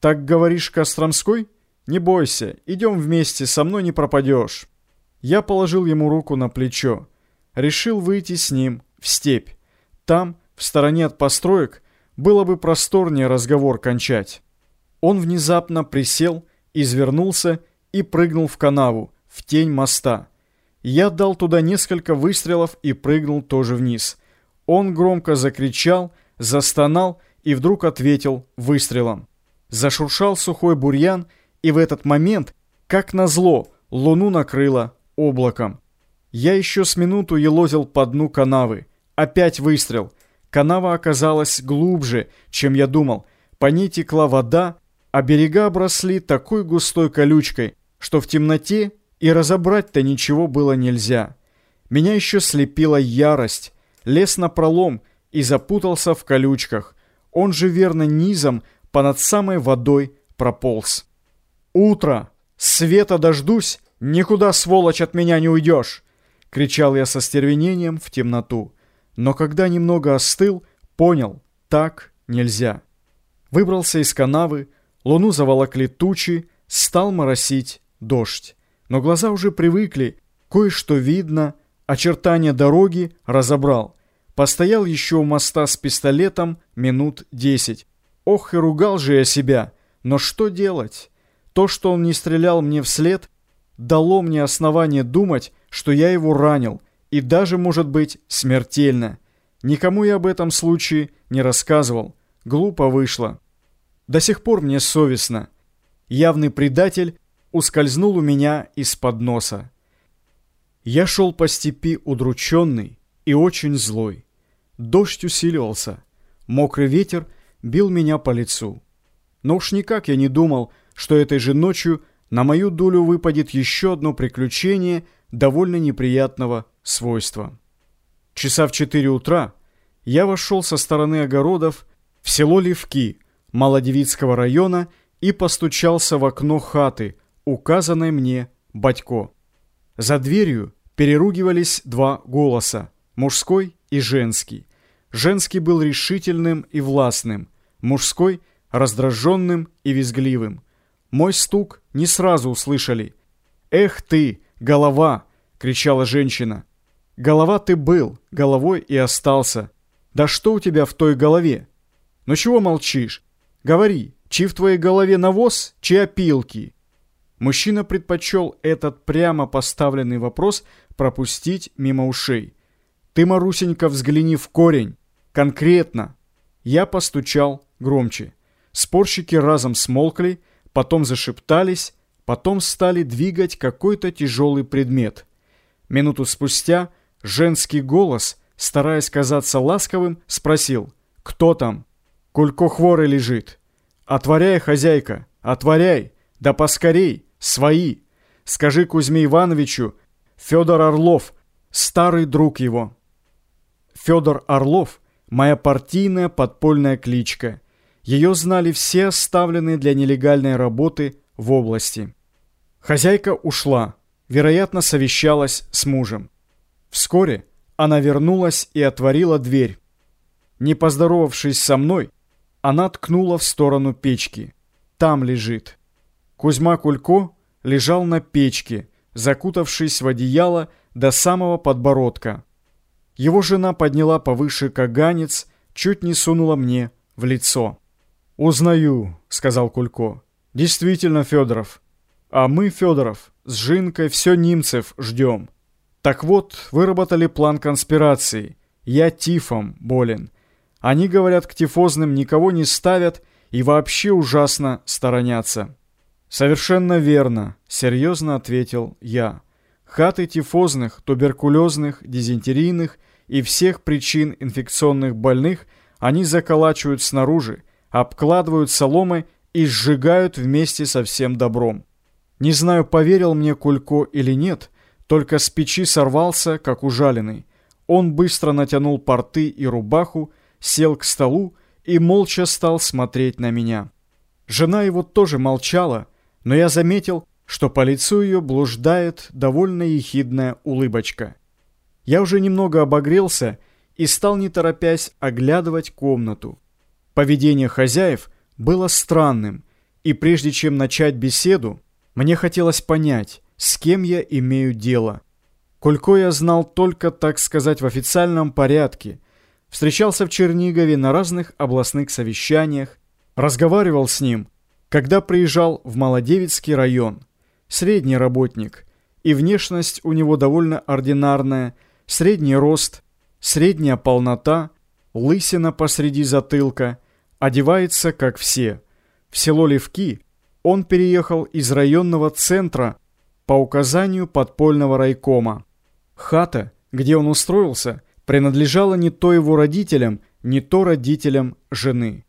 «Так говоришь, Костромской? Не бойся, идем вместе, со мной не пропадешь». Я положил ему руку на плечо. Решил выйти с ним в степь. Там, в стороне от построек, было бы просторнее разговор кончать. Он внезапно присел, извернулся и прыгнул в канаву, в тень моста. Я дал туда несколько выстрелов и прыгнул тоже вниз. Он громко закричал, застонал и вдруг ответил выстрелом. Зашуршал сухой бурьян, и в этот момент, как назло, луну накрыло облаком. Я еще с минуту елозил по дну канавы. Опять выстрел. Канава оказалась глубже, чем я думал. По ней текла вода, а берега обросли такой густой колючкой, что в темноте и разобрать-то ничего было нельзя. Меня еще слепила ярость. Лез на пролом и запутался в колючках. Он же верно низом понад самой водой прополз. «Утро! Света дождусь! Никуда, сволочь, от меня не уйдешь!» Кричал я со стервенением в темноту. Но когда немного остыл, понял, так нельзя. Выбрался из канавы, луну заволокли тучи, стал моросить дождь но глаза уже привыкли, кое-что видно, очертания дороги разобрал. Постоял еще у моста с пистолетом минут десять. Ох и ругал же я себя, но что делать? То, что он не стрелял мне вслед, дало мне основание думать, что я его ранил, и даже, может быть, смертельно. Никому я об этом случае не рассказывал. Глупо вышло. До сих пор мне совестно. Явный предатель ускользнул у меня из-под носа. Я шел по степи удрученный и очень злой. Дождь усиливался, мокрый ветер бил меня по лицу. Но уж никак я не думал, что этой же ночью на мою долю выпадет еще одно приключение довольно неприятного свойства. Часа в четыре утра я вошел со стороны огородов в село Левки Малодевицкого района и постучался в окно хаты, указанной мне Батько. За дверью переругивались два голоса, мужской и женский. Женский был решительным и властным, мужской – раздраженным и визгливым. Мой стук не сразу услышали. «Эх ты, голова!» – кричала женщина. «Голова ты был, головой и остался. Да что у тебя в той голове? Ну чего молчишь? Говори, чи в твоей голове навоз, чи опилки?» Мужчина предпочел этот прямо поставленный вопрос пропустить мимо ушей. «Ты, Марусенька, взгляни в корень. Конкретно». Я постучал громче. Спорщики разом смолкли, потом зашептались, потом стали двигать какой-то тяжелый предмет. Минуту спустя женский голос, стараясь казаться ласковым, спросил «Кто там?» «Кулько хворый лежит». «Отворяй, хозяйка, отворяй, да поскорей!» Свои. Скажи Кузьме Ивановичу, Федор Орлов, старый друг его. Федор Орлов – моя партийная подпольная кличка. Ее знали все оставленные для нелегальной работы в области. Хозяйка ушла, вероятно, совещалась с мужем. Вскоре она вернулась и отворила дверь. Не поздоровавшись со мной, она ткнула в сторону печки. Там лежит. Кузьма Кулько лежал на печке, закутавшись в одеяло до самого подбородка. Его жена подняла повыше каганец, чуть не сунула мне в лицо. «Узнаю», — сказал Кулько. «Действительно, Федоров. А мы, Федоров, с Жинкой все немцев ждем. Так вот, выработали план конспирации. Я тифом болен. Они, говорят, к тифозным никого не ставят и вообще ужасно сторонятся». «Совершенно верно», — серьезно ответил я. «Хаты тифозных, туберкулезных, дизентерийных и всех причин инфекционных больных они заколачивают снаружи, обкладывают соломой и сжигают вместе со всем добром. Не знаю, поверил мне Кулько или нет, только с печи сорвался, как ужаленный. Он быстро натянул порты и рубаху, сел к столу и молча стал смотреть на меня. Жена его тоже молчала, но я заметил, что по лицу ее блуждает довольно ехидная улыбочка. Я уже немного обогрелся и стал, не торопясь, оглядывать комнату. Поведение хозяев было странным, И прежде чем начать беседу, мне хотелось понять, с кем я имею дело. Колько я знал только, так сказать, в официальном порядке, встречался в Чернигове на разных областных совещаниях, разговаривал с ним, когда приезжал в Молодевицкий район. Средний работник, и внешность у него довольно ординарная, средний рост, средняя полнота, лысина посреди затылка, одевается как все. В село Левки он переехал из районного центра по указанию подпольного райкома. Хата, где он устроился, принадлежала не то его родителям, не то родителям жены.